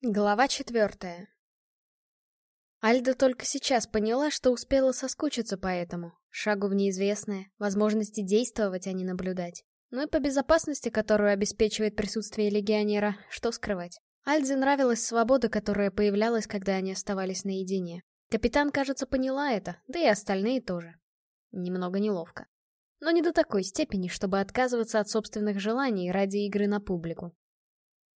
Глава четвертая. Альда только сейчас поняла, что успела соскучиться по этому, шагу в неизвестное, возможности действовать, а не наблюдать. Ну и по безопасности, которую обеспечивает присутствие легионера, что скрывать. Альде нравилась свобода, которая появлялась, когда они оставались наедине. Капитан, кажется, поняла это, да и остальные тоже. Немного неловко. Но не до такой степени, чтобы отказываться от собственных желаний ради игры на публику.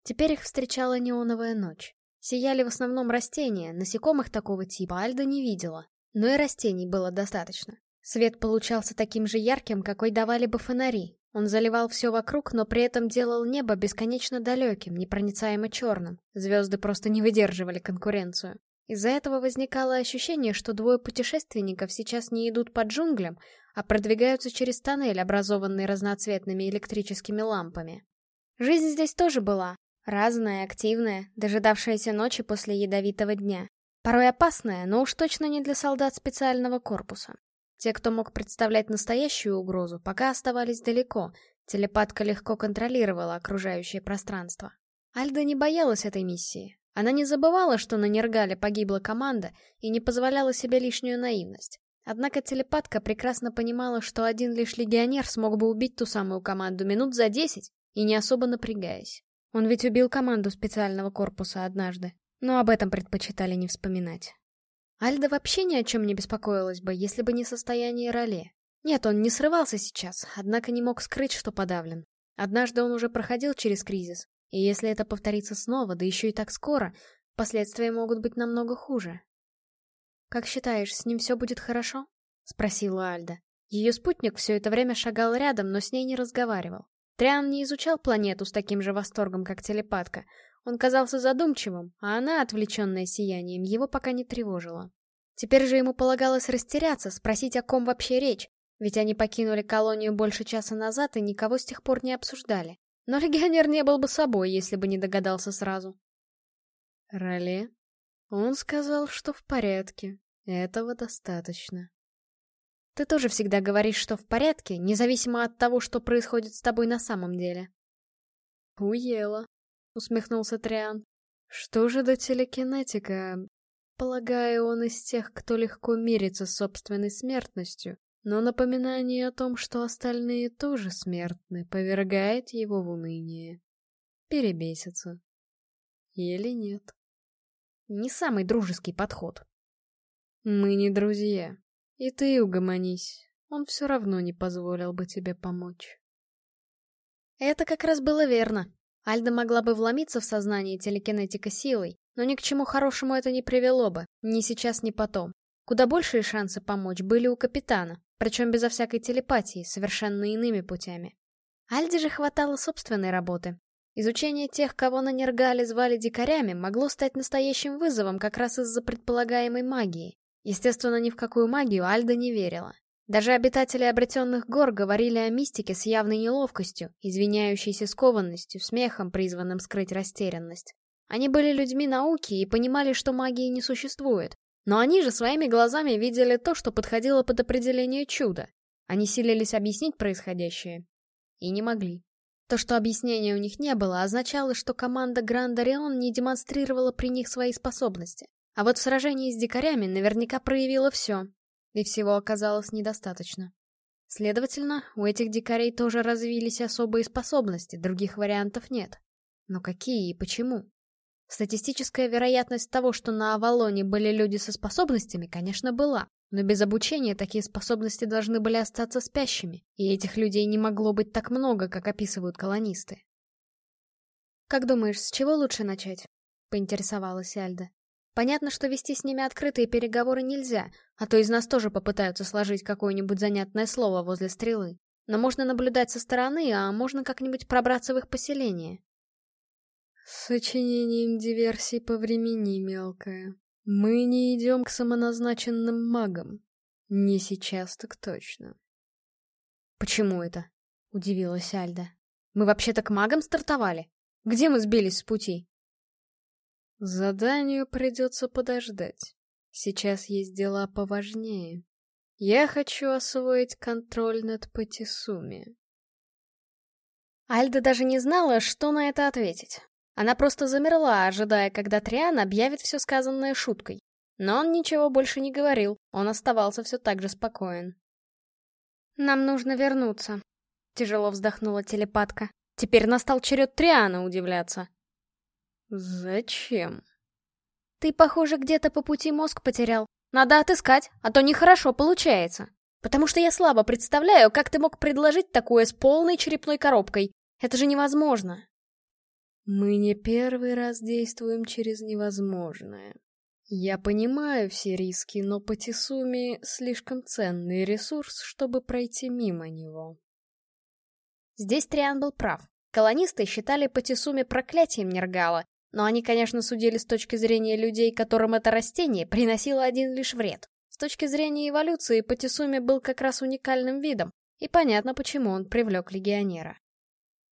Теперь их встречала неоновая ночь. Сияли в основном растения, насекомых такого типа Альда не видела. Но и растений было достаточно. Свет получался таким же ярким, какой давали бы фонари. Он заливал все вокруг, но при этом делал небо бесконечно далеким, непроницаемо черным. Звезды просто не выдерживали конкуренцию. Из-за этого возникало ощущение, что двое путешественников сейчас не идут по джунглям, а продвигаются через тоннель, образованный разноцветными электрическими лампами. Жизнь здесь тоже была, Разная, активная, дожидавшаяся ночи после ядовитого дня. Порой опасная, но уж точно не для солдат специального корпуса. Те, кто мог представлять настоящую угрозу, пока оставались далеко, телепатка легко контролировала окружающее пространство. Альда не боялась этой миссии. Она не забывала, что на Нергале погибла команда, и не позволяла себе лишнюю наивность. Однако телепатка прекрасно понимала, что один лишь легионер смог бы убить ту самую команду минут за десять, и не особо напрягаясь. Он ведь убил команду специального корпуса однажды, но об этом предпочитали не вспоминать. Альда вообще ни о чем не беспокоилась бы, если бы не состояние Роле. Нет, он не срывался сейчас, однако не мог скрыть, что подавлен. Однажды он уже проходил через кризис, и если это повторится снова, да еще и так скоро, последствия могут быть намного хуже. «Как считаешь, с ним все будет хорошо?» — спросила Альда. Ее спутник все это время шагал рядом, но с ней не разговаривал. Триан не изучал планету с таким же восторгом, как телепатка. Он казался задумчивым, а она, отвлеченная сиянием, его пока не тревожила. Теперь же ему полагалось растеряться, спросить, о ком вообще речь, ведь они покинули колонию больше часа назад и никого с тех пор не обсуждали. Но легионер не был бы собой, если бы не догадался сразу. Роле? Он сказал, что в порядке. Этого достаточно. Ты тоже всегда говоришь, что в порядке, независимо от того, что происходит с тобой на самом деле. Уела, усмехнулся Триан. Что же до телекинетика? Полагаю, он из тех, кто легко мирится с собственной смертностью, но напоминание о том, что остальные тоже смертны, повергает его в уныние. Перебесится. Или нет? Не самый дружеский подход. Мы не друзья, и ты угомонись, он все равно не позволил бы тебе помочь. Это как раз было верно. Альда могла бы вломиться в сознание телекинетика силой, но ни к чему хорошему это не привело бы, ни сейчас, ни потом. Куда большие шансы помочь были у капитана, причем безо всякой телепатии, совершенно иными путями. Альде же хватало собственной работы. Изучение тех, кого на Нергале звали дикарями, могло стать настоящим вызовом как раз из-за предполагаемой магии. Естественно, ни в какую магию Альда не верила. Даже обитатели обретенных гор говорили о мистике с явной неловкостью, извиняющейся скованностью, смехом, призванным скрыть растерянность. Они были людьми науки и понимали, что магии не существует. Но они же своими глазами видели то, что подходило под определение чуда. Они силились объяснить происходящее. И не могли. То, что объяснения у них не было, означало, что команда Грандарион не демонстрировала при них свои способности. А вот в сражении с дикарями наверняка проявила все, и всего оказалось недостаточно. Следовательно, у этих дикарей тоже развились особые способности, других вариантов нет. Но какие и почему? Статистическая вероятность того, что на Авалоне были люди со способностями, конечно, была, но без обучения такие способности должны были остаться спящими, и этих людей не могло быть так много, как описывают колонисты. «Как думаешь, с чего лучше начать?» — поинтересовалась Альда. Понятно, что вести с ними открытые переговоры нельзя, а то из нас тоже попытаются сложить какое-нибудь занятное слово возле стрелы. Но можно наблюдать со стороны, а можно как-нибудь пробраться в их поселение. Сочинением диверсий по времени, мелкая. Мы не идем к самоназначенным магам. Не сейчас, так точно. Почему это? Удивилась Альда. Мы вообще-то к магам стартовали? Где мы сбились с пути? Заданию придется подождать. Сейчас есть дела поважнее. Я хочу освоить контроль над Патисуми. Альда даже не знала, что на это ответить. Она просто замерла, ожидая, когда Триан объявит все сказанное шуткой. Но он ничего больше не говорил, он оставался все так же спокоен. «Нам нужно вернуться», — тяжело вздохнула телепатка. Теперь настал черед Триана удивляться. «Зачем?» «Ты, похоже, где-то по пути мозг потерял. Надо отыскать, а то нехорошо получается. Потому что я слабо представляю, как ты мог предложить такое с полной черепной коробкой. Это же невозможно». «Мы не первый раз действуем через невозможное», я понимаю все риски, но Патисуми слишком ценный ресурс, чтобы пройти мимо него. Здесь Триан был прав. Колонисты считали Патисуми проклятием Нергала, но они, конечно, судили с точки зрения людей, которым это растение приносило один лишь вред. С точки зрения эволюции Патисуми был как раз уникальным видом, и понятно, почему он привлек легионера.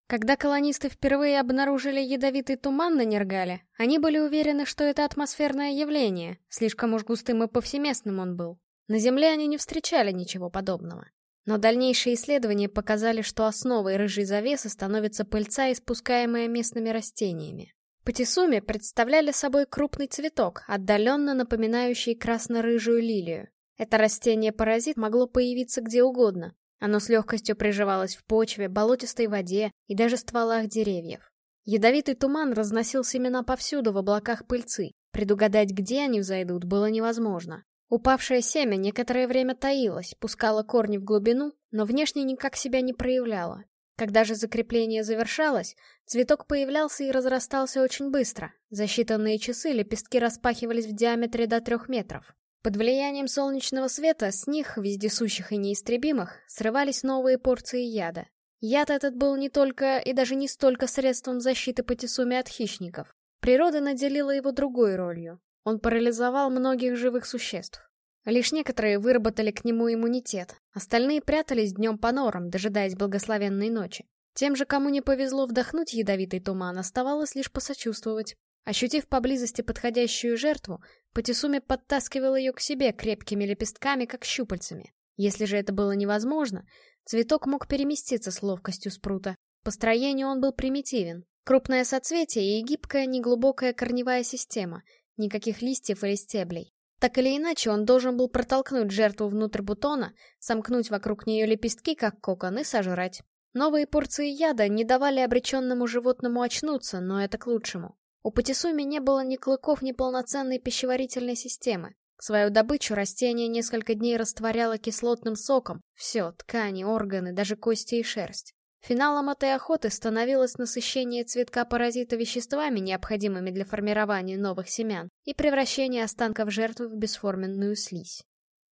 Когда колонисты впервые обнаружили ядовитый туман на Нергале, они были уверены, что это атмосферное явление, слишком уж густым и повсеместным он был. На Земле они не встречали ничего подобного. Но дальнейшие исследования показали, что основой рыжей завесы становится пыльца, испускаемая местными растениями. Патисуми представляли собой крупный цветок, отдаленно напоминающий красно-рыжую лилию. Это растение-паразит могло появиться где угодно, оно с легкостью приживалось в почве, болотистой воде и даже стволах деревьев. Ядовитый туман разносил семена повсюду в облаках пыльцы. Предугадать, где они взойдут, было невозможно. Упавшее семя некоторое время таилось, пускало корни в глубину, но внешне никак себя не проявляло. Когда же закрепление завершалось, цветок появлялся и разрастался очень быстро. За считанные часы лепестки распахивались в диаметре до трех метров. Под влиянием солнечного света с них, вездесущих и неистребимых, срывались новые порции яда. Яд этот был не только и даже не столько средством защиты Патисуми от хищников. Природа наделила его другой ролью. Он парализовал многих живых существ. Лишь некоторые выработали к нему иммунитет, остальные прятались днем по норам, дожидаясь благословенной ночи. Тем же, кому не повезло вдохнуть ядовитый туман, оставалось лишь посочувствовать. Ощутив поблизости подходящую жертву, Патисуми подтаскивал ее к себе крепкими лепестками, как щупальцами. Если же это было невозможно, цветок мог переместиться с ловкостью спрута. По строению он был примитивен. Крупное соцветие и гибкая неглубокая корневая система, никаких листьев или стеблей. Так или иначе, он должен был протолкнуть жертву внутрь бутона, сомкнуть вокруг нее лепестки, как кокон, и сожрать. Новые порции яда не давали обреченному животному очнуться, но это к лучшему. У Патисуми не было ни клыков, ни полноценной пищеварительной системы. Свою добычу растение несколько дней растворяло кислотным соком. Все, ткани, органы, даже кости и шерсть. Финалом этой охоты становилось насыщение цветка паразита веществами, необходимыми для формирования новых семян, и превращение останков жертвы в бесформенную слизь.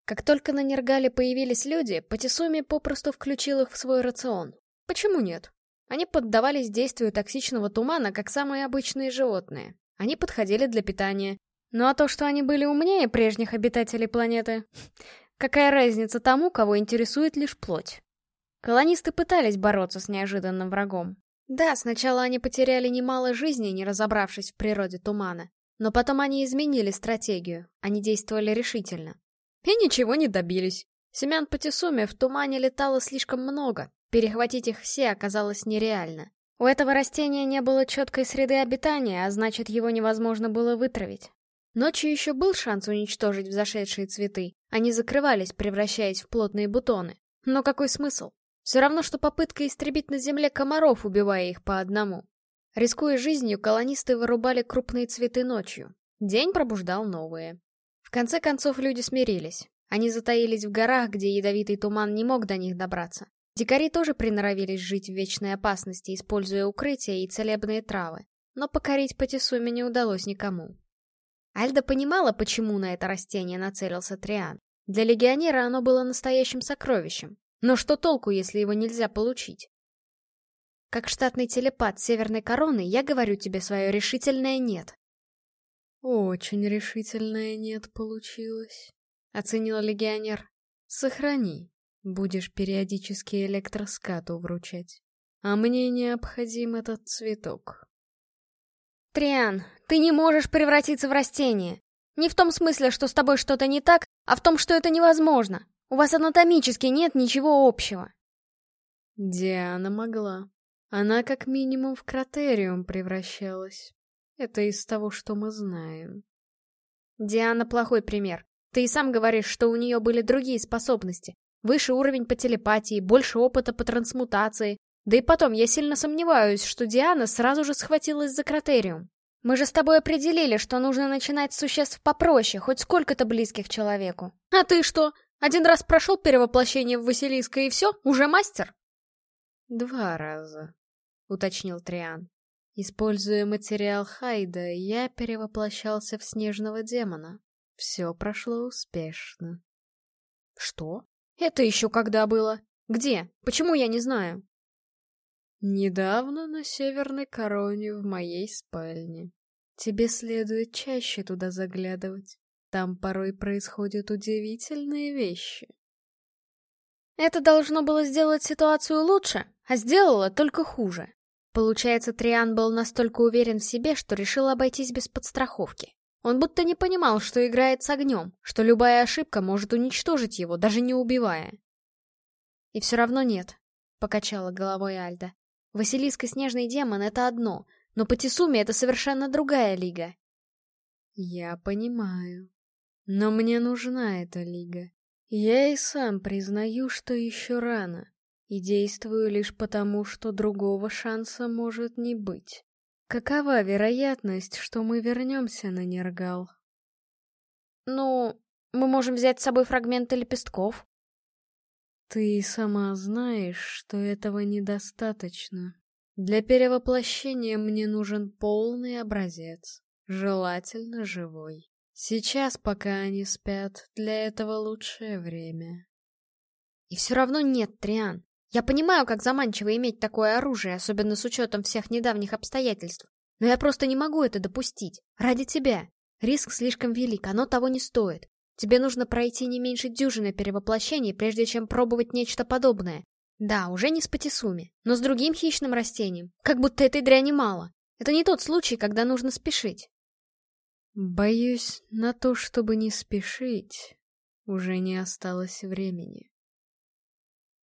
Как только на Нергале появились люди, Патисуми попросту включил их в свой рацион. Почему нет? Они поддавались действию токсичного тумана, как самые обычные животные. Они подходили для питания. Ну а то, что они были умнее прежних обитателей планеты, какая разница тому, кого интересует лишь плоть? Колонисты пытались бороться с неожиданным врагом. Да, сначала они потеряли немало жизней, не разобравшись в природе тумана. Но потом они изменили стратегию, они действовали решительно. И ничего не добились. Семян Патисуми в тумане летало слишком много, Перехватить их все оказалось нереально. У этого растения не было четкой среды обитания, а значит, его невозможно было вытравить. Ночью еще был шанс уничтожить взошедшие цветы. Они закрывались, превращаясь в плотные бутоны. Но какой смысл? Все равно, что попытка истребить на земле комаров, убивая их по одному. Рискуя жизнью, колонисты вырубали крупные цветы ночью. День пробуждал новые. В конце концов, люди смирились. Они затаились в горах, где ядовитый туман не мог до них добраться. Дикари тоже приноровились жить в вечной опасности, используя укрытия и целебные травы. Но покорить Патисуми не удалось никому. Альда понимала, почему на это растение нацелился Триан. Для легионера оно было настоящим сокровищем. Но что толку, если его нельзя получить? Как штатный телепат Северной Короны, я говорю тебе свое решительное «нет». «Очень решительное «нет» получилось», — оценил легионер. «Сохрани». Будешь периодически электроскату вручать. А мне необходим этот цветок. Триан, ты не можешь превратиться в растение. Не в том смысле, что с тобой что-то не так, а в том, что это невозможно. У вас анатомически нет ничего общего. Диана могла. Она как минимум в кратериум превращалась. Это из того, что мы знаем. Диана плохой пример. Ты и сам говоришь, что у нее были другие способности. Выше уровень по телепатии, больше опыта по трансмутации. Да и потом, я сильно сомневаюсь, что Диана сразу же схватилась за кратериум. Мы же с тобой определили, что нужно начинать с существ попроще, хоть сколько-то близких человеку. А ты что, один раз прошел перевоплощение в Василиска и все, уже мастер? Два раза, уточнил Триан. Используя материал Хайда, я перевоплощался в снежного демона. Все прошло успешно. Что? Это еще когда было? Где? Почему я не знаю? Недавно на Северной Короне в моей спальне. Тебе следует чаще туда заглядывать. Там порой происходят удивительные вещи. Это должно было сделать ситуацию лучше, а сделало только хуже. Получается, Триан был настолько уверен в себе, что решил обойтись без подстраховки. Он будто не понимал, что играет с огнем, что любая ошибка может уничтожить его, даже не убивая. «И все равно нет», — покачала головой Альда. «Василиск и Снежный Демон — это одно, но по Тисуме это совершенно другая лига». «Я понимаю. Но мне нужна эта лига. Я и сам признаю, что еще рано и действую лишь потому, что другого шанса может не быть. Какова вероятность, что мы вернемся на Нергал? Ну, мы можем взять с собой фрагменты лепестков. Ты сама знаешь, что этого недостаточно. Для перевоплощения мне нужен полный образец, желательно живой. Сейчас, пока они спят, для этого лучшее время. И все равно нет, Триан. Я понимаю, как заманчиво иметь такое оружие, особенно с учетом всех недавних обстоятельств. Но я просто не могу это допустить. Ради тебя. Риск слишком велик, оно того не стоит. Тебе нужно пройти не меньше дюжины перевоплощений, прежде чем пробовать нечто подобное. Да, уже не с патисуми, но с другим хищным растением. Как будто этой дряни мало. Это не тот случай, когда нужно спешить. Боюсь, на то, чтобы не спешить, уже не осталось времени.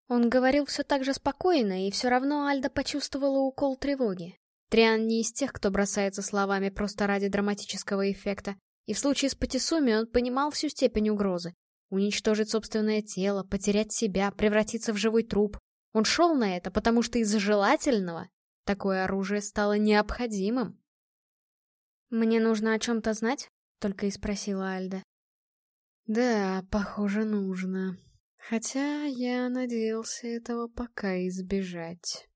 Он говорил все так же спокойно, и все равно Альда почувствовала укол тревоги. Триан не из тех, кто бросается словами просто ради драматического эффекта, и в случае с Патисуми он понимал всю степень угрозы. Уничтожить собственное тело, потерять себя, превратиться в живой труп. Он шел на это, потому что из-за желательного такое оружие стало необходимым. «Мне нужно о чем-то знать?» — только и спросила Альда. «Да, похоже, нужно», Хотя я надеялся этого пока избежать.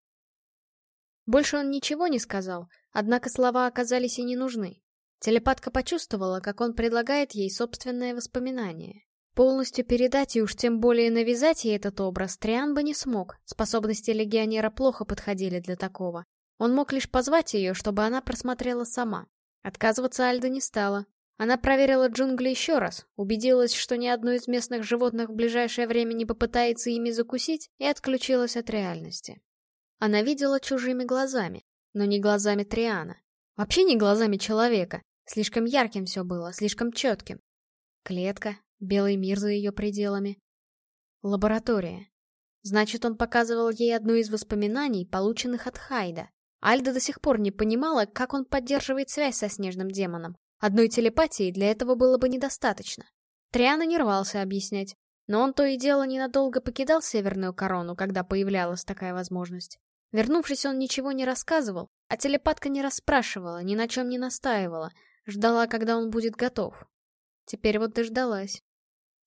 Больше он ничего не сказал, однако слова оказались и не нужны. Телепатка почувствовала, как он предлагает ей собственное воспоминание. Полностью передать и уж тем более навязать ей этот образ Триан бы не смог, способности легионера плохо подходили для такого. Он мог лишь позвать ее, чтобы она просмотрела сама. Отказываться Альда не стала, она проверила джунгли еще раз, убедилась, что ни одно из местных животных в ближайшее время не попытается ими закусить, и отключилась от реальности. Она видела чужими глазами, но не глазами Триана. Вообще не глазами человека. Слишком ярким все было, слишком четким. Клетка, белый мир за ее пределами. Лаборатория. Значит, он показывал ей одно из воспоминаний, полученных от Хайда. Альда до сих пор не понимала, как он поддерживает связь со снежным демоном. Одной телепатии для этого было бы недостаточно. Триана не рвался объяснять, но он то и дело ненадолго покидал Северную Корону, когда появлялась такая возможность. Вернувшись, он ничего не рассказывал, а телепатка не расспрашивала, ни на чем не настаивала, ждала, когда он будет готов. Теперь вот дождалась.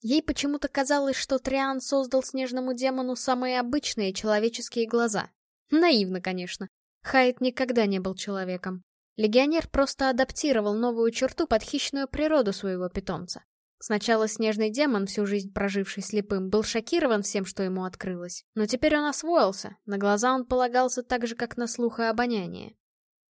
Ей почему-то казалось, что Триан создал снежному демону самые обычные человеческие глаза. Наивно, конечно. Хайт никогда не был человеком. Легионер просто адаптировал новую черту под хищную природу своего питомца. Сначала снежный демон, всю жизнь проживший слепым, был шокирован всем, что ему открылось. Но теперь он освоился, на глаза он полагался так же, как на слух и обоняние.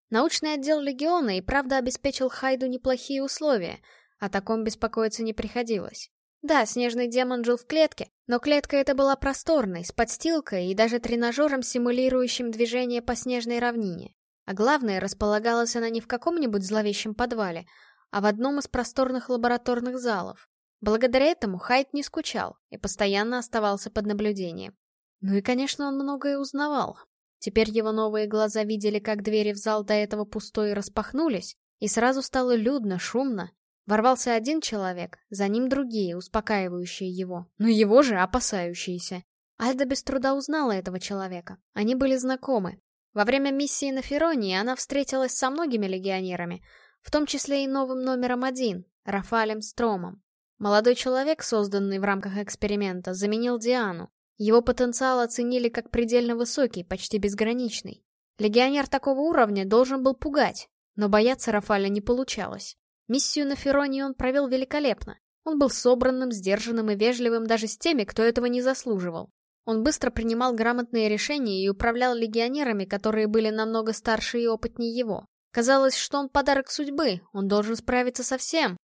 Научный отдел Легиона и правда обеспечил Хайду неплохие условия, о таком беспокоиться не приходилось. Да, снежный демон жил в клетке, но клетка эта была просторной, с подстилкой и даже тренажером, симулирующим движение по снежной равнине. А главное, располагалась она не в каком-нибудь зловещем подвале, а в одном из просторных лабораторных залов. Благодаря этому Хайт не скучал и постоянно оставался под наблюдением. Ну и, конечно, он многое узнавал. Теперь его новые глаза видели, как двери в зал до этого пустой распахнулись, и сразу стало людно, шумно. Ворвался один человек, за ним другие, успокаивающие его, но его же опасающиеся. Альда без труда узнала этого человека. Они были знакомы. Во время миссии на Феронии она встретилась со многими легионерами, в том числе и новым номером один, Рафалем Стромом. Молодой человек, созданный в рамках эксперимента, заменил Диану. Его потенциал оценили как предельно высокий, почти безграничный. Легионер такого уровня должен был пугать, но бояться Рафаля не получалось. Миссию на Феронии он провел великолепно. Он был собранным, сдержанным и вежливым даже с теми, кто этого не заслуживал. Он быстро принимал грамотные решения и управлял легионерами, которые были намного старше и опытнее его. Казалось, что он подарок судьбы, он должен справиться со всем.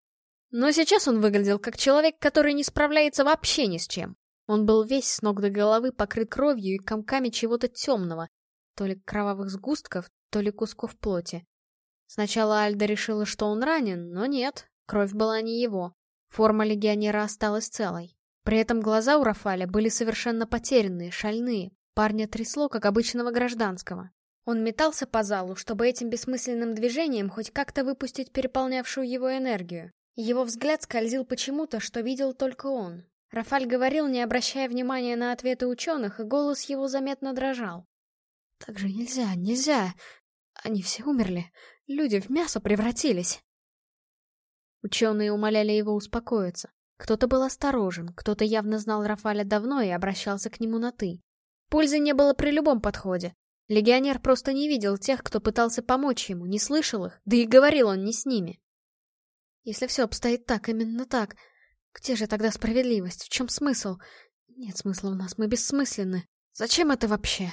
Но сейчас он выглядел как человек, который не справляется вообще ни с чем. Он был весь с ног до головы покрыт кровью и комками чего-то темного, то ли кровавых сгустков, то ли кусков плоти. Сначала Альда решила, что он ранен, но нет, кровь была не его. Форма легионера осталась целой. При этом глаза у Рафаля были совершенно потерянные, шальные. Парня трясло, как обычного гражданского. Он метался по залу, чтобы этим бессмысленным движением хоть как-то выпустить переполнявшую его энергию. Его взгляд скользил почему-то, что видел только он. Рафаль говорил, не обращая внимания на ответы ученых, и голос его заметно дрожал. «Так же нельзя, нельзя! Они все умерли. Люди в мясо превратились. Ученые умоляли его успокоиться. Кто-то был осторожен, кто-то явно знал Рафаля давно и обращался к нему на «ты». Пользы не было при любом подходе. Легионер просто не видел тех, кто пытался помочь ему, не слышал их, да и говорил он не с ними. Если все обстоит так, именно так, где же тогда справедливость? В чем смысл? Нет смысла у нас, мы бессмысленны. Зачем это вообще?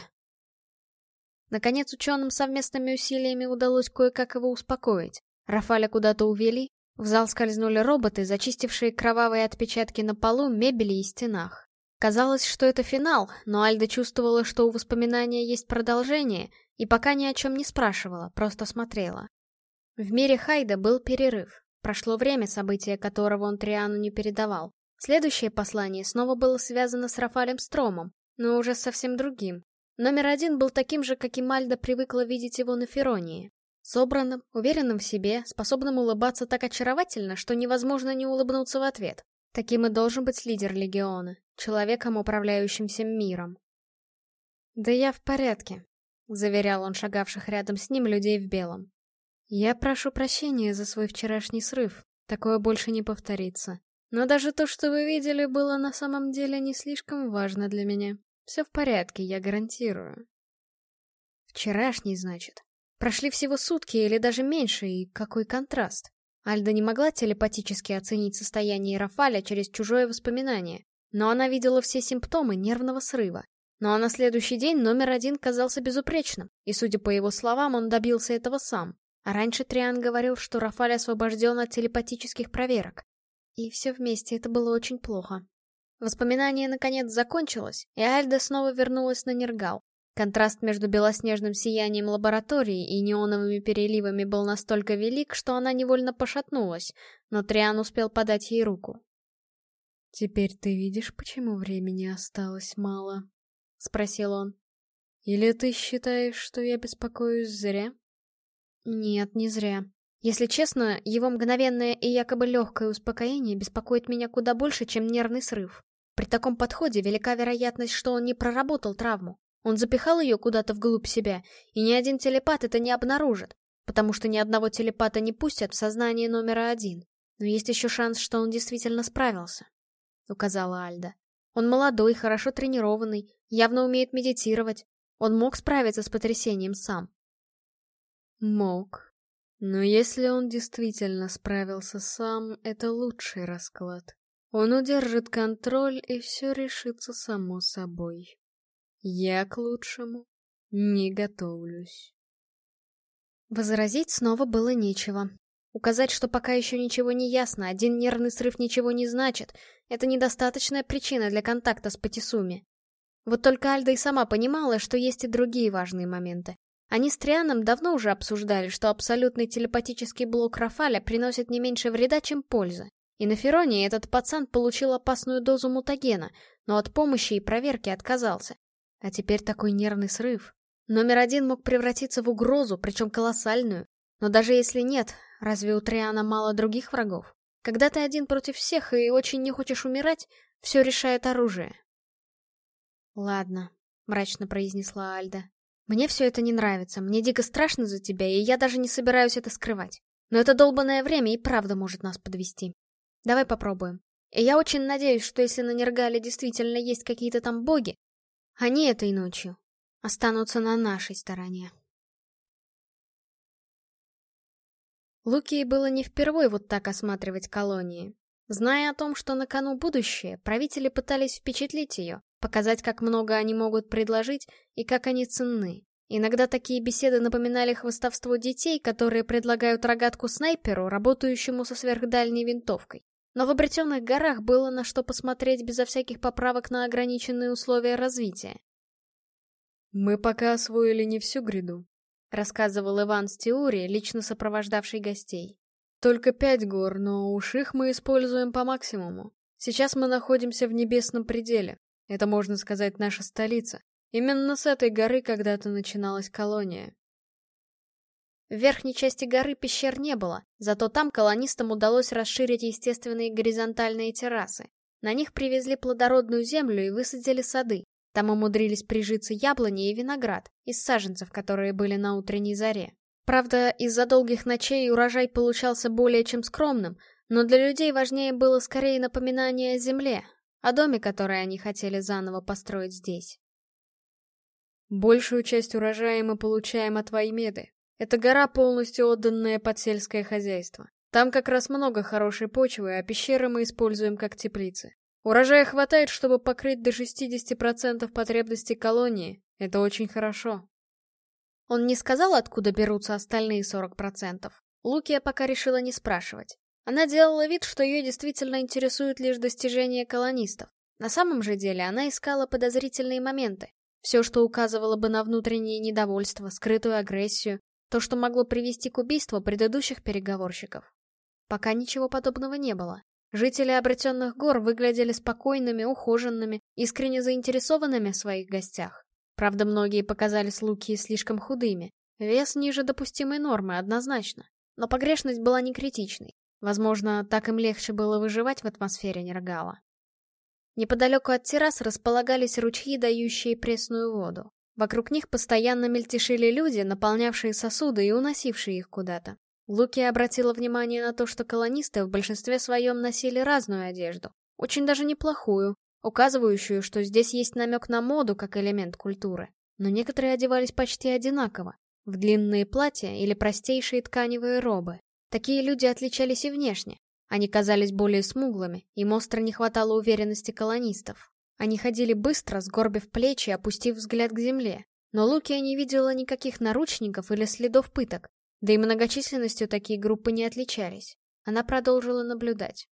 Наконец, ученым совместными усилиями удалось кое-как его успокоить. Рафаля куда-то увели, в зал скользнули роботы, зачистившие кровавые отпечатки на полу, мебели и стенах. Казалось, что это финал, но Альда чувствовала, что у воспоминания есть продолжение, и пока ни о чем не спрашивала, просто смотрела. В мире Хайда был перерыв. Прошло время, события которого он Триану не передавал. Следующее послание снова было связано с Рафалем Стромом, но уже совсем другим, Номер один был таким же, как и Мальда привыкла видеть его на Феронии. Собранным, уверенным в себе, способным улыбаться так очаровательно, что невозможно не улыбнуться в ответ. Таким и должен быть лидер Легиона, человеком, управляющим всем миром. «Да я в порядке», — заверял он шагавших рядом с ним людей в белом. «Я прошу прощения за свой вчерашний срыв, такое больше не повторится. Но даже то, что вы видели, было на самом деле не слишком важно для меня. Все в порядке, я гарантирую. Вчерашний, значит. Прошли всего сутки или даже меньше, и какой контраст. Альда не могла телепатически оценить состояние Рафаля через чужое воспоминание, но она видела все симптомы нервного срыва. Ну а на следующий день номер один казался безупречным, и, судя по его словам, он добился этого сам. А раньше Триан говорил, что Рафаль освобожден от телепатических проверок. И все вместе это было очень плохо. Воспоминание наконец закончилось, и Альда снова вернулась на Нергал. Контраст между белоснежным сиянием лаборатории и неоновыми переливами был настолько велик, что она невольно пошатнулась, но Триан успел подать ей руку. «Теперь ты видишь, почему времени осталось мало?» — спросил он. «Или ты считаешь, что я беспокоюсь зря?» «Нет, не зря. Если честно, его мгновенное и якобы легкое успокоение беспокоит меня куда больше, чем нервный срыв. При таком подходе велика вероятность, что он не проработал травму. Он запихал ее куда-то вглубь себя, и ни один телепат это не обнаружит, потому что ни одного телепата не пустят в сознание номера один. Но есть еще шанс, что он действительно справился, — указала Альда. Он молодой, хорошо тренированный, явно умеет медитировать. Он мог справиться с потрясением сам. Мог. Но если он действительно справился сам, это лучший расклад. Он удержит контроль, и все решится само собой. Я к лучшему не готовлюсь. Возразить снова было нечего. Указать, что пока еще ничего не ясно, один нервный срыв ничего не значит, это недостаточная причина для контакта с Патисуми. Вот только Альда и сама понимала, что есть и другие важные моменты. Они с Трианом давно уже обсуждали, что абсолютный телепатический блок Рафаля приносит не меньше вреда, чем пользы. И на Фероне этот пацан получил опасную дозу мутагена, но от помощи и проверки отказался. А теперь такой нервный срыв. Номер один мог превратиться в угрозу, причем колоссальную. Но даже если нет, разве у Триана мало других врагов? Когда ты один против всех и очень не хочешь умирать, все решает оружие. «Ладно», — мрачно произнесла Альда. «Мне все это не нравится, мне дико страшно за тебя, и я даже не собираюсь это скрывать. Но это долбанное время и правда может нас подвести. Давай попробуем. И я очень надеюсь, что если на Нергале действительно есть какие-то там боги, они этой ночью останутся на нашей стороне». Луки было не впервой вот так осматривать колонии. Зная о том, что на кону будущее, правители пытались впечатлить ее, показать, как много они могут предложить и как они ценны. Иногда такие беседы напоминали хвостовство детей, которые предлагают рогатку снайперу, работающему со сверхдальней винтовкой. Но в обретенных горах было на что посмотреть безо всяких поправок на ограниченные условия развития. «Мы пока освоили не всю гряду», — рассказывал Иван Стеури, лично сопровождавший гостей. «Только пять гор, но уж их мы используем по максимуму. Сейчас мы находимся в небесном пределе, это, можно сказать, наша столица. Именно с этой горы когда-то начиналась колония. В верхней части горы пещер не было, зато там колонистам удалось расширить естественные горизонтальные террасы. На них привезли плодородную землю и высадили сады. Там умудрились прижиться яблони и виноград, из саженцев, которые были на утренней заре. Правда, из-за долгих ночей урожай получался более чем скромным, но для людей важнее было скорее напоминание о земле, о доме, который они хотели заново построить здесь. Большую часть урожая мы получаем от Ваймеды. Это гора, полностью отданная под сельское хозяйство. Там как раз много хорошей почвы, а пещеры мы используем как теплицы. Урожая хватает, чтобы покрыть до 60% потребностей колонии. Это очень хорошо. Он не сказал, откуда берутся остальные 40%. Лукия пока решила не спрашивать. Она делала вид, что ее действительно интересуют лишь достижения колонистов. На самом же деле она искала подозрительные моменты. Все, что указывало бы на внутреннее недовольство, скрытую агрессию, то, что могло привести к убийству предыдущих переговорщиков. Пока ничего подобного не было. Жители обретенных гор выглядели спокойными, ухоженными, искренне заинтересованными в своих гостях. Правда, многие показались Луки слишком худыми. Вес ниже допустимой нормы, однозначно. Но погрешность была не критичной. Возможно, так им легче было выживать в атмосфере Нергала. Неподалеку от террас располагались ручьи, дающие пресную воду. Вокруг них постоянно мельтешили люди, наполнявшие сосуды и уносившие их куда-то. Луки обратила внимание на то, что колонисты в большинстве своем носили разную одежду. Очень даже неплохую, указывающую, что здесь есть намек на моду как элемент культуры. Но некоторые одевались почти одинаково, в длинные платья или простейшие тканевые робы. Такие люди отличались и внешне. Они казались более смуглыми, им остро не хватало уверенности колонистов. Они ходили быстро, сгорбив плечи, опустив взгляд к земле. Но Лукия не видела никаких наручников или следов пыток, да и многочисленностью такие группы не отличались. Она продолжила наблюдать.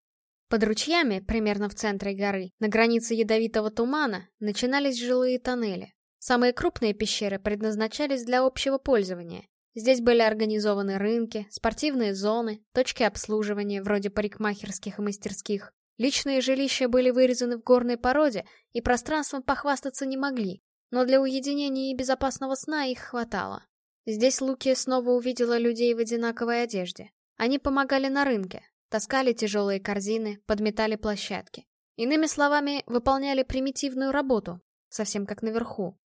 Под ручьями, примерно в центре горы, на границе ядовитого тумана, начинались жилые тоннели. Самые крупные пещеры предназначались для общего пользования, Здесь были организованы рынки, спортивные зоны, точки обслуживания, вроде парикмахерских и мастерских. Личные жилища были вырезаны в горной породе, и пространством похвастаться не могли, но для уединения и безопасного сна их хватало. Здесь Луки снова увидела людей в одинаковой одежде. Они помогали на рынке, таскали тяжелые корзины, подметали площадки. Иными словами, выполняли примитивную работу, совсем как наверху.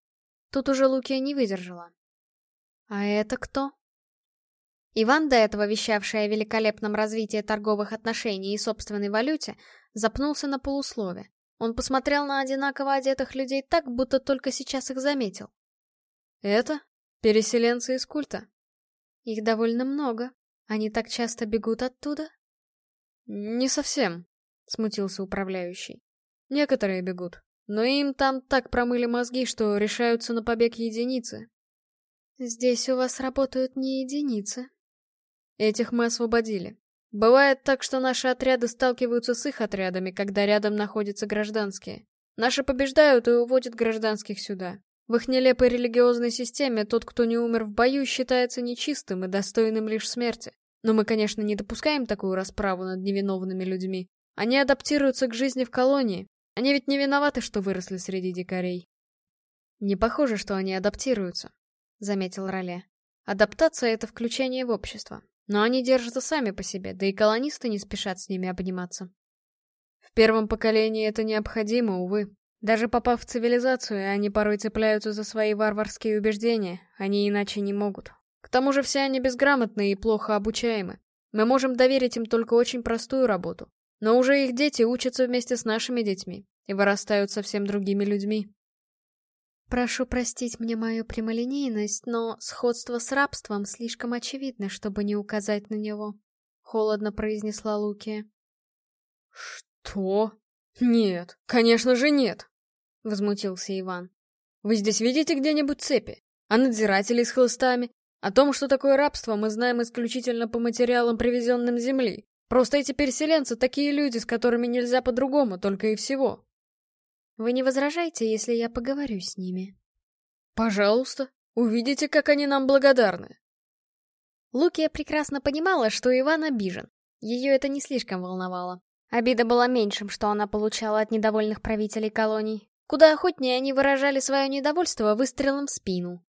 Тут уже Лукия не выдержала. А это кто? Иван, до этого вещавший о великолепном развитии торговых отношений и собственной валюте, запнулся на полуслове. Он посмотрел на одинаково одетых людей так, будто только сейчас их заметил. «Это? Переселенцы из культа?» «Их довольно много. Они так часто бегут оттуда?» «Не совсем», — смутился управляющий. «Некоторые бегут, но им там так промыли мозги, что решаются на побег единицы, Здесь у вас работают не единицы. Этих мы освободили. Бывает так, что наши отряды сталкиваются с их отрядами, когда рядом находятся гражданские. Наши побеждают и уводят гражданских сюда. В их нелепой религиозной системе тот, кто не умер в бою, считается нечистым и достойным лишь смерти. Но мы, конечно, не допускаем такую расправу над невиновными людьми. Они адаптируются к жизни в колонии. Они ведь не виноваты, что выросли среди дикарей. Не похоже, что они адаптируются. заметил Роле. Адаптация — это включение в общество. Но они держатся сами по себе, да и колонисты не спешат с ними обниматься. В первом поколении это необходимо, увы. Даже попав в цивилизацию, они порой цепляются за свои варварские убеждения, они иначе не могут. К тому же все они безграмотны и плохо обучаемы. Мы можем доверить им только очень простую работу. Но уже их дети учатся вместе с нашими детьми и вырастают совсем другими людьми. Прошу простить мне мою прямолинейность, но сходство с рабством слишком очевидно, чтобы не указать на него. Холодно произнесла Лукия. Что? Нет, конечно же нет. Возмутился Иван. Вы здесь видите где-нибудь цепи? А надзиратели с хлыстами? О том, что такое рабство, мы знаем исключительно по материалам, привезенным с земли. Просто эти переселенцы такие люди, с которыми нельзя по-другому, только и всего. Вы не возражаете, если я поговорю с ними? Пожалуйста. Увидите, как они нам благодарны. Лукия прекрасно понимала, что Иван обижен. Ее это не слишком волновало. Обида была меньшим, что она получала от недовольных правителей колоний. Куда охотнее они выражали свое недовольство выстрелом в спину.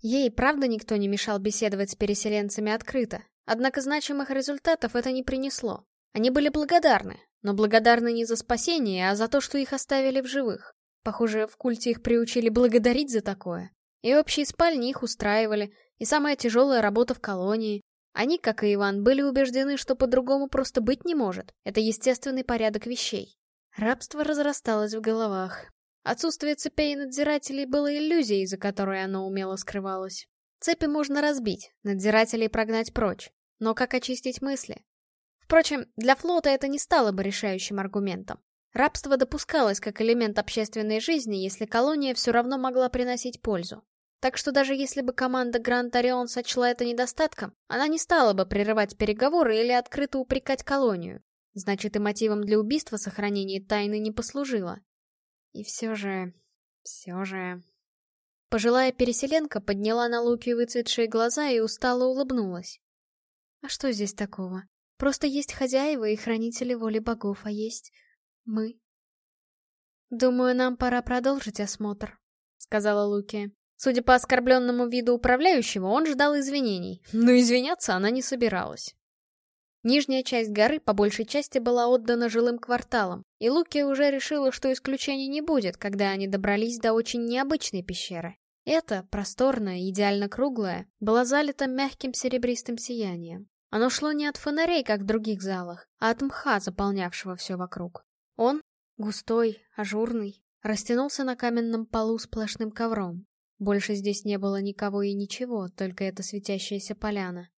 Ей, правда, никто не мешал беседовать с переселенцами открыто, однако значимых результатов это не принесло. Они были благодарны, но благодарны не за спасение, а за то, что их оставили в живых. Похоже, в культе их приучили благодарить за такое. И общие спальни их устраивали, и самая тяжелая работа в колонии. Они, как и Иван, были убеждены, что по-другому просто быть не может. Это естественный порядок вещей. Рабство разрасталось в головах. Отсутствие цепей надзирателей было иллюзией, за которой оно умело скрывалось. Цепи можно разбить, надзирателей прогнать прочь. Но как очистить мысли? Впрочем, для флота это не стало бы решающим аргументом. Рабство допускалось как элемент общественной жизни, если колония все равно могла приносить пользу. Так что даже если бы команда Гранд Орион сочла это недостатком, она не стала бы прерывать переговоры или открыто упрекать колонию. Значит, и мотивом для убийства сохранение тайны не послужило. И все же... все же... Пожилая переселенка подняла на Луки выцветшие глаза и устало улыбнулась. А что здесь такого? Просто есть хозяева и хранители воли богов, а есть мы. «Думаю, нам пора продолжить осмотр», — сказала Луки. Судя по оскорбленному виду управляющего, он ждал извинений, но извиняться она не собиралась. Нижняя часть горы по большей части была отдана жилым кварталам, и Луки уже решила, что исключений не будет, когда они добрались до очень необычной пещеры. Эта, просторная, идеально круглая, была залита мягким серебристым сиянием. Оно шло не от фонарей, как в других залах, а от мха, заполнявшего все вокруг. Он, густой, ажурный, растянулся на каменном полу сплошным ковром. Больше здесь не было никого и ничего, только эта светящаяся поляна.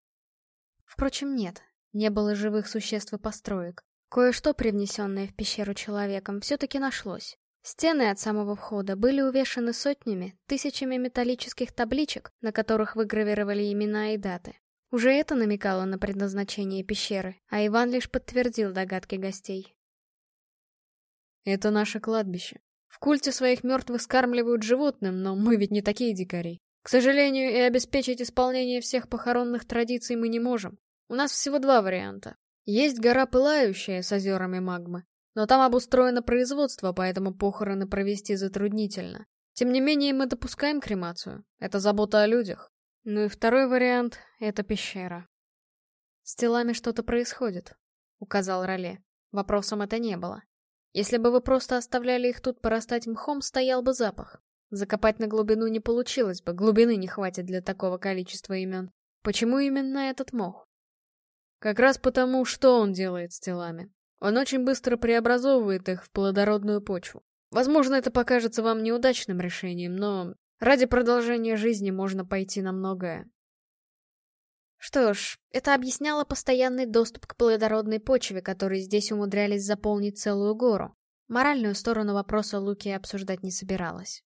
Впрочем, нет, не было живых существ и построек. Кое-что, привнесенное в пещеру человеком, все-таки нашлось. Стены от самого входа были увешаны сотнями, тысячами металлических табличек, на которых выгравировали имена и даты. Уже это намекало на предназначение пещеры, а Иван лишь подтвердил догадки гостей. «Это наше кладбище. В культе своих мертвых скармливают животным, но мы ведь не такие дикари. К сожалению, и обеспечить исполнение всех похоронных традиций мы не можем. У нас всего два варианта. Есть гора Пылающая с озерами магмы, но там обустроено производство, поэтому похороны провести затруднительно. Тем не менее, мы допускаем кремацию. Это забота о людях. Ну и второй вариант — это пещера. «С телами что-то происходит», — указал Роле. Вопросом это не было. Если бы вы просто оставляли их тут порастать мхом, стоял бы запах. Закопать на глубину не получилось бы, глубины не хватит для такого количества имен. Почему именно этот мох? Как раз потому, что он делает с телами. Он очень быстро преобразовывает их в плодородную почву. Возможно, это покажется вам неудачным решением, но Ради продолжения жизни можно пойти на многое. Что ж, это объясняло постоянный доступ к плодородной почве, который здесь умудрялись заполнить целую гору. Моральную сторону вопроса Луки обсуждать не собиралась.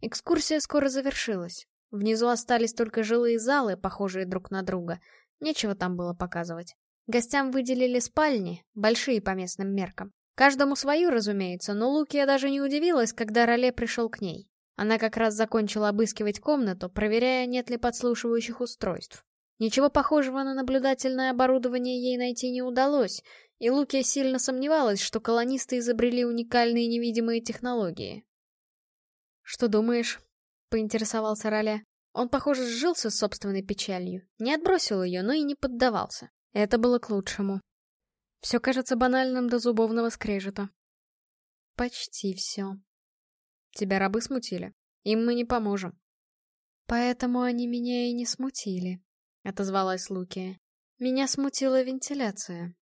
Экскурсия скоро завершилась. Внизу остались только жилые залы, похожие друг на друга. Нечего там было показывать. Гостям выделили спальни, большие по местным меркам. Каждому свою, разумеется, но Лукия даже не удивилась, когда Роле пришел к ней. Она как раз закончила обыскивать комнату, проверяя, нет ли подслушивающих устройств. Ничего похожего на наблюдательное оборудование ей найти не удалось, и Лукия сильно сомневалась, что колонисты изобрели уникальные невидимые технологии. «Что думаешь?» — поинтересовался Роля. Он, похоже, сжился с собственной печалью, не отбросил ее, но и не поддавался. Это было к лучшему. Все кажется банальным до зубовного скрежета. Почти все. Тебя рабы смутили. Им мы не поможем. Поэтому они меня и не смутили, — отозвалась Лукия. Меня смутила вентиляция.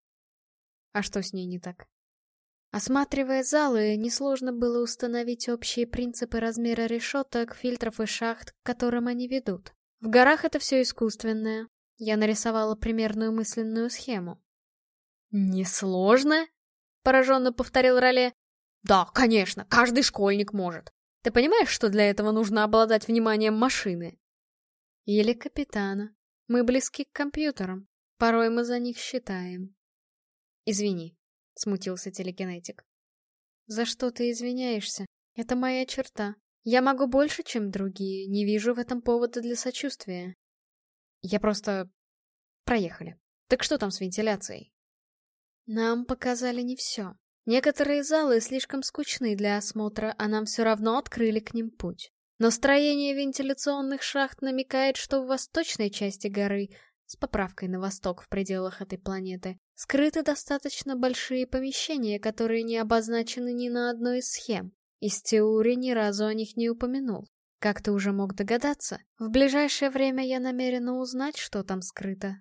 А что с ней не так? Осматривая залы, несложно было установить общие принципы размера решеток, фильтров и шахт, к которым они ведут. В горах это все искусственное. Я нарисовала примерную мысленную схему. «Несложно?» — пораженно повторил Роле. «Да, конечно, каждый школьник может. Ты понимаешь, что для этого нужно обладать вниманием машины?» «Или капитана. Мы близки к компьютерам. Порой мы за них считаем». «Извини», — смутился телекинетик. «За что ты извиняешься? Это моя черта. Я могу больше, чем другие, не вижу в этом повода для сочувствия». «Я просто... Проехали. Так что там с вентиляцией?» Нам показали не все. Некоторые залы слишком скучны для осмотра, а нам все равно открыли к ним путь. Но строение вентиляционных шахт намекает, что в восточной части горы, с поправкой на восток в пределах этой планеты, скрыты достаточно большие помещения, которые не обозначены ни на одной из схем. Из теории ни разу о них не упомянул. Как ты уже мог догадаться, в ближайшее время я намерена узнать, что там скрыто,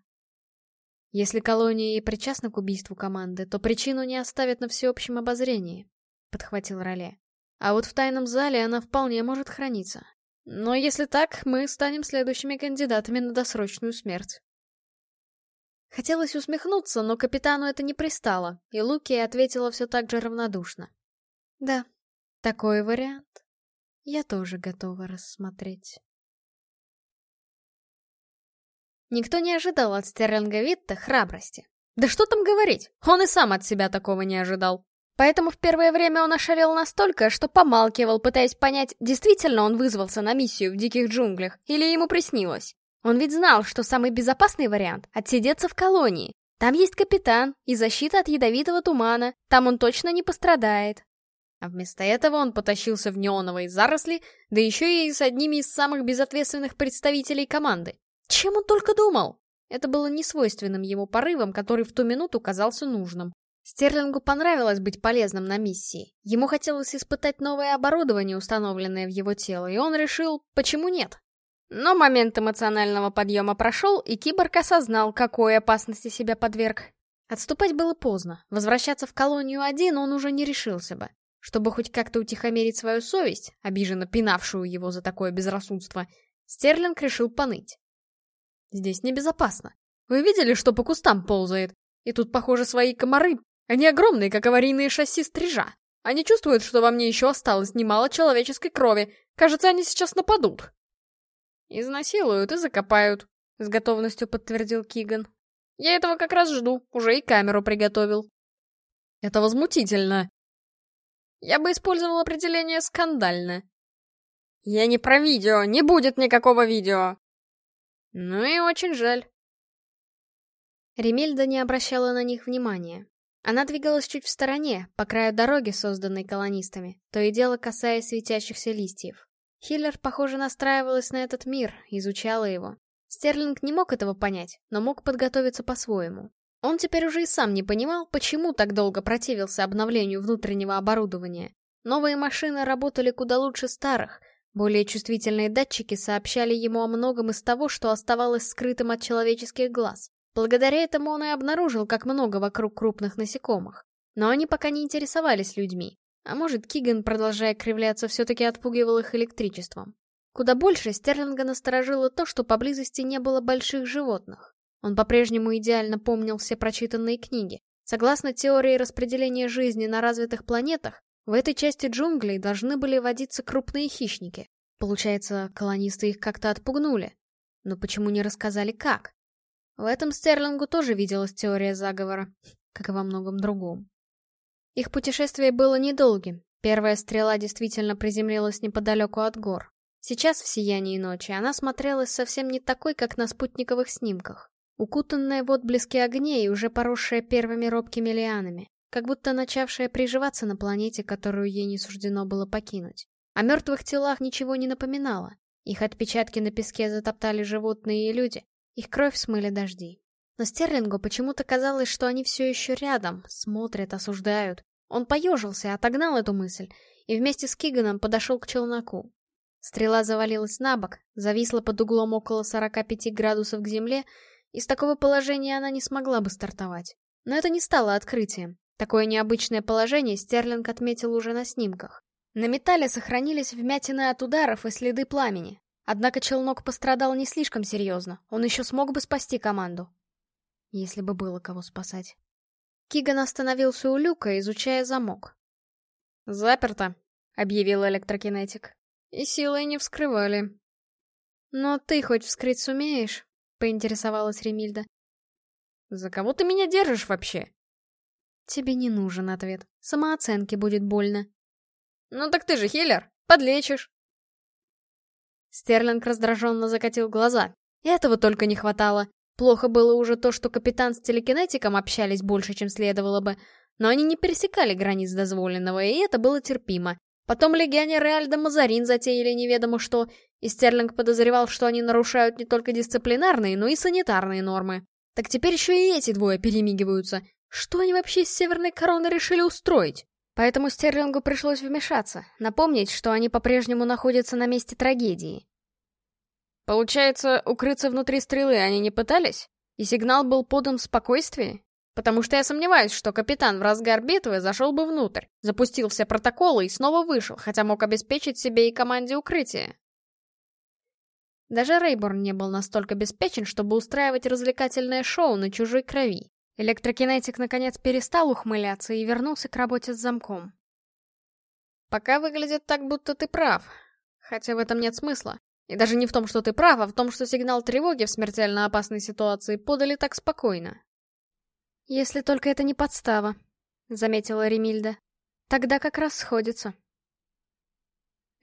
если колония и причастна к убийству команды, то причину не оставят на всеобщем обозрении, — подхватил Роле. А вот в тайном зале она вполне может храниться. Но если так, мы станем следующими кандидатами на досрочную смерть. Хотелось усмехнуться, но капитану это не пристало, и Луки ответила все так же равнодушно. Да, такой вариант я тоже готова рассмотреть. Никто не ожидал от Стерлинга Витта храбрости. Да что там говорить, он и сам от себя такого не ожидал. Поэтому в первое время он ошалел настолько, что помалкивал, пытаясь понять, действительно он вызвался на миссию в диких джунглях, или ему приснилось. Он ведь знал, что самый безопасный вариант — отсидеться в колонии. Там есть капитан и защита от ядовитого тумана, там он точно не пострадает. А вместо этого он потащился в неоновые заросли, да еще и с одними из самых безответственных представителей команды. Чем он только думал? Это было несвойственным ему порывом, который в ту минуту казался нужным. Стерлингу понравилось быть полезным на миссии. Ему хотелось испытать новое оборудование, установленное в его тело, и он решил, почему нет? Но момент эмоционального подъема прошел, и киборг осознал, какой опасности себя подверг. Отступать было поздно. Возвращаться в колонию один он уже не решился бы. Чтобы хоть как-то утихомирить свою совесть, обиженно пинавшую его за такое безрассудство, Стерлинг решил поныть. Здесь небезопасно. Вы видели, что по кустам ползает? И тут, похоже, свои комары. Они огромные, как аварийные шасси стрижа. Они чувствуют, что во мне еще осталось немало человеческой крови. Кажется, они сейчас нападут. Изнасилуют и закопают, — с готовностью подтвердил Киган. Я этого как раз жду, уже и камеру приготовил. Это возмутительно. Я бы использовал определение «скандально». Я не про видео, не будет никакого видео. Ну и очень жаль. Ремельда не обращала на них внимания. Она двигалась чуть в стороне, по краю дороги, созданной колонистами, то и дело касаясь светящихся листьев. Хиллер, похоже, настраивалась на этот мир, изучала его. Стерлинг не мог этого понять, но мог подготовиться по-своему. Он теперь уже и сам не понимал, почему так долго противился обновлению внутреннего оборудования. Новые машины работали куда лучше старых — более чувствительные датчики сообщали ему о многом из того, что оставалось скрытым от человеческих глаз. Благодаря этому он и обнаружил, как много вокруг крупных насекомых. Но они пока не интересовались людьми. А может, Киган, продолжая кривляться, все-таки отпугивал их электричеством. Куда больше Стерлинга насторожило то, что поблизости не было больших животных. Он по-прежнему идеально помнил все прочитанные книги. Согласно теории распределения жизни на развитых планетах, в этой части джунглей должны были водиться крупные хищники. Получается, колонисты их как-то отпугнули. Но почему не рассказали как? В этом Стерлингу тоже виделась теория заговора, как и во многом другом. Их путешествие было недолгим. Первая стрела действительно приземлилась неподалеку от гор. Сейчас, в сиянии ночи, она смотрелась совсем не такой, как на спутниковых снимках. Укутанная в отблески огней, уже поросшая первыми робкими лианами как будто начавшая приживаться на планете, которую ей не суждено было покинуть. О мертвых телах ничего не напоминало. Их отпечатки на песке затоптали животные и люди, их кровь смыли дожди. Но Стерлингу почему-то казалось, что они все еще рядом, смотрят, осуждают. Он поежился, отогнал эту мысль, и вместе с Киганом подошел к челноку. Стрела завалилась на бок, зависла под углом около 45 градусов к земле, и с такого положения она не смогла бы стартовать. Но это не стало открытием. Такое необычное положение Стерлинг отметил уже на снимках. На металле сохранились вмятины от ударов и следы пламени. Однако челнок пострадал не слишком серьезно, он еще смог бы спасти команду. Если бы было кого спасать. Киган остановился у люка, изучая замок. «Заперто», — объявил электрокинетик. «И силой не вскрывали». «Но ты хоть вскрыть сумеешь?» — поинтересовалась Ремильда. «За кого ты меня держишь вообще?» «Тебе не нужен ответ. Самооценке будет больно». «Ну так ты же хиллер, подлечишь». Стерлинг раздраженно закатил глаза. Этого только не хватало. Плохо было уже то, что капитан с телекинетиком общались больше, чем следовало бы, но они не пересекали границ дозволенного, и это было терпимо. Потом легионеры Альда Мазарин затеяли неведомо что, и Стерлинг подозревал, что они нарушают не только дисциплинарные, но и санитарные нормы. Так теперь еще и эти двое перемигиваются. Что они вообще с Северной Короны решили устроить? Поэтому Стерлингу пришлось вмешаться, напомнить, что они по-прежнему находятся на месте трагедии. Получается, укрыться внутри стрелы они не пытались? И сигнал был подан в спокойствии? Потому что я сомневаюсь, что капитан в разгар битвы зашел бы внутрь, запустил все протоколы и снова вышел, хотя мог обеспечить себе и команде укрытие. Даже Рейборн не был настолько обеспечен, чтобы устраивать развлекательное шоу на чужой крови. Электрокинетик наконец перестал ухмыляться и вернулся к работе с замком. «Пока выглядит так, будто ты прав. Хотя в этом нет смысла. И даже не в том, что ты прав, а в том, что сигнал тревоги в смертельно опасной ситуации подали так спокойно. «Если только это не подстава», — заметила Ремильда. «Тогда как раз сходится».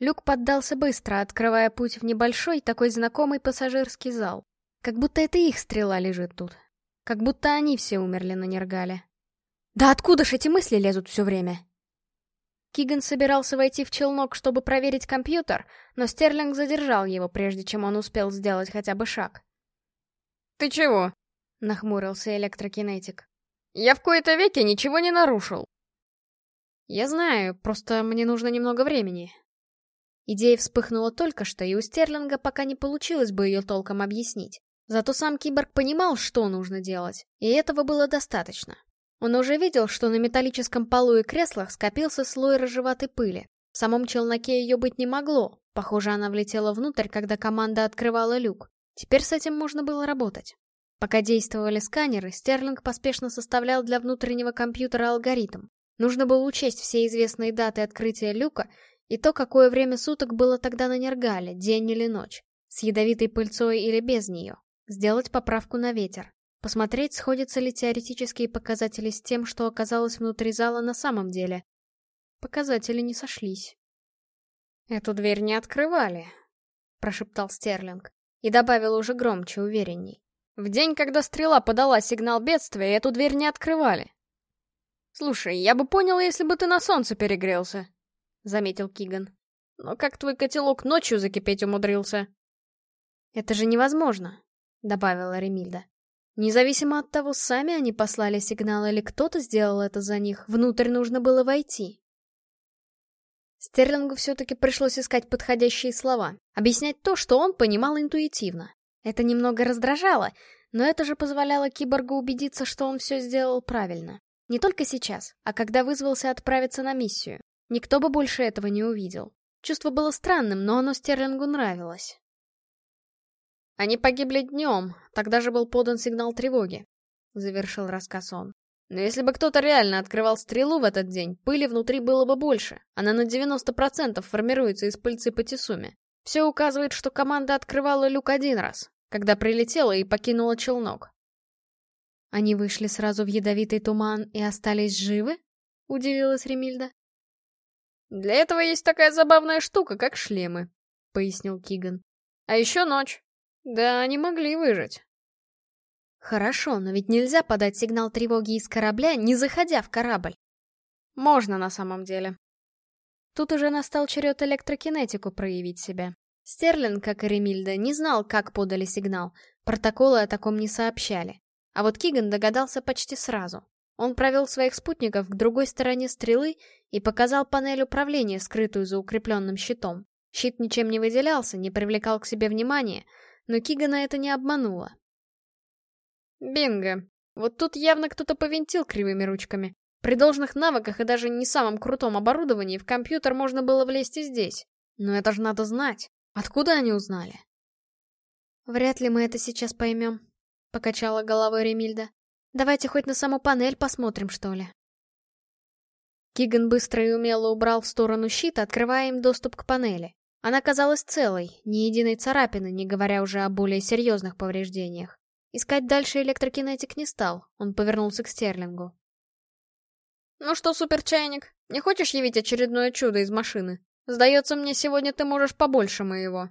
Люк поддался быстро, открывая путь в небольшой, такой знакомый пассажирский зал. Как будто это их стрела лежит тут. Как будто они все умерли на Нергале. «Да откуда ж эти мысли лезут все время?» Киган собирался войти в челнок, чтобы проверить компьютер, но Стерлинг задержал его, прежде чем он успел сделать хотя бы шаг. «Ты чего?» — нахмурился электрокинетик. «Я в кои-то веке ничего не нарушил». «Я знаю, просто мне нужно немного времени». Идея вспыхнула только что, и у Стерлинга пока не получилось бы ее толком объяснить. Зато сам киборг понимал, что нужно делать, и этого было достаточно. Он уже видел, что на металлическом полу и креслах скопился слой рыжеватой пыли. В самом челноке ее быть не могло. Похоже, она влетела внутрь, когда команда открывала люк. Теперь с этим можно было работать. Пока действовали сканеры, Стерлинг поспешно составлял для внутреннего компьютера алгоритм. Нужно было учесть все известные даты открытия люка и то, какое время суток было тогда на Нергале, день или ночь, с ядовитой пыльцой или без нее. Сделать поправку на ветер. Посмотреть, сходятся ли теоретические показатели с тем, что оказалось внутри зала на самом деле. Показатели не сошлись. «Эту дверь не открывали», — прошептал Стерлинг. И добавил уже громче, уверенней. «В день, когда стрела подала сигнал бедствия, эту дверь не открывали». «Слушай, я бы понял, если бы ты на солнце перегрелся», — заметил Киган. «Но как твой котелок ночью закипеть умудрился?» «Это же невозможно», — добавила Ремильда. Независимо от того, сами они послали сигнал или кто-то сделал это за них, внутрь нужно было войти. Стерлингу все-таки пришлось искать подходящие слова, объяснять то, что он понимал интуитивно. Это немного раздражало, но это же позволяло киборгу убедиться, что он все сделал правильно. Не только сейчас, а когда вызвался отправиться на миссию. Никто бы больше этого не увидел. Чувство было странным, но оно Стерлингу нравилось. Они погибли днем, тогда же был подан сигнал тревоги», — завершил рассказ он. «Но если бы кто-то реально открывал стрелу в этот день, пыли внутри было бы больше. Она на 90% формируется из пыльцы по Тесуме. Все указывает, что команда открывала люк один раз, когда прилетела и покинула челнок». «Они вышли сразу в ядовитый туман и остались живы?» — удивилась Ремильда. «Для этого есть такая забавная штука, как шлемы», — пояснил Киган. «А еще ночь. Да, они могли выжить. Хорошо, но ведь нельзя подать сигнал тревоги из корабля, не заходя в корабль. Можно на самом деле. Тут уже настал черед электрокинетику проявить себя. Стерлинг, как и Ремильда, не знал, как подали сигнал, протоколы о таком не сообщали. А вот Киган догадался почти сразу. Он провел своих спутников к другой стороне стрелы и показал панель управления, скрытую за укрепленным щитом. Щит ничем не выделялся, не привлекал к себе внимания, но Кигана это не обмануло. Бинго. Вот тут явно кто-то повинтил кривыми ручками. При должных навыках и даже не самом крутом оборудовании в компьютер можно было влезть и здесь. Но это же надо знать. Откуда они узнали? Вряд ли мы это сейчас поймем, — покачала головой Ремильда. Давайте хоть на саму панель посмотрим, что ли. Киган быстро и умело убрал в сторону щит, открывая им доступ к панели. Она казалась целой, ни единой царапины, не говоря уже о более серьезных повреждениях. Искать дальше электрокинетик не стал, он повернулся к Стерлингу. «Ну что, суперчайник, не хочешь явить очередное чудо из машины? Сдается мне, сегодня ты можешь побольше моего».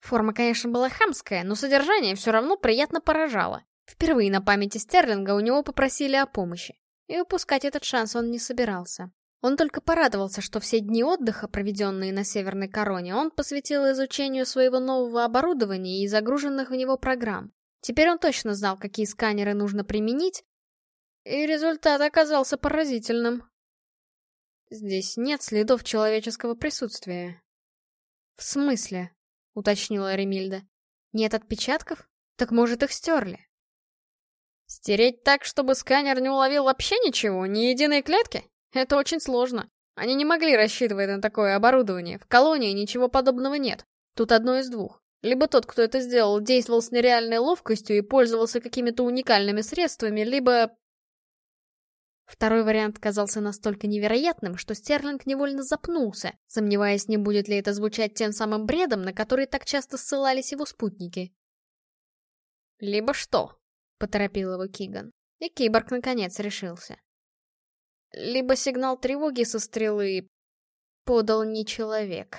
Форма, конечно, была хамская, но содержание все равно приятно поражало. Впервые на памяти Стерлинга у него попросили о помощи. И упускать этот шанс он не собирался. Он только порадовался, что все дни отдыха, проведенные на Северной Короне, он посвятил изучению своего нового оборудования и загруженных в него программ. Теперь он точно знал, какие сканеры нужно применить, и результат оказался поразительным. Здесь нет следов человеческого присутствия. «В смысле?» — уточнила Ремильда. «Нет отпечатков? Так может их стерли?» Стереть так, чтобы сканер не уловил вообще ничего, ни единой клетки? Это очень сложно. Они не могли рассчитывать на такое оборудование. В колонии ничего подобного нет. Тут одно из двух. Либо тот, кто это сделал, действовал с нереальной ловкостью и пользовался какими-то уникальными средствами, либо... Второй вариант казался настолько невероятным, что Стерлинг невольно запнулся, сомневаясь, не будет ли это звучать тем самым бредом, на который так часто ссылались его спутники. «Либо что?» — поторопил его Киган. И киборг наконец решился. Либо сигнал тревоги со стрелы подал не человек.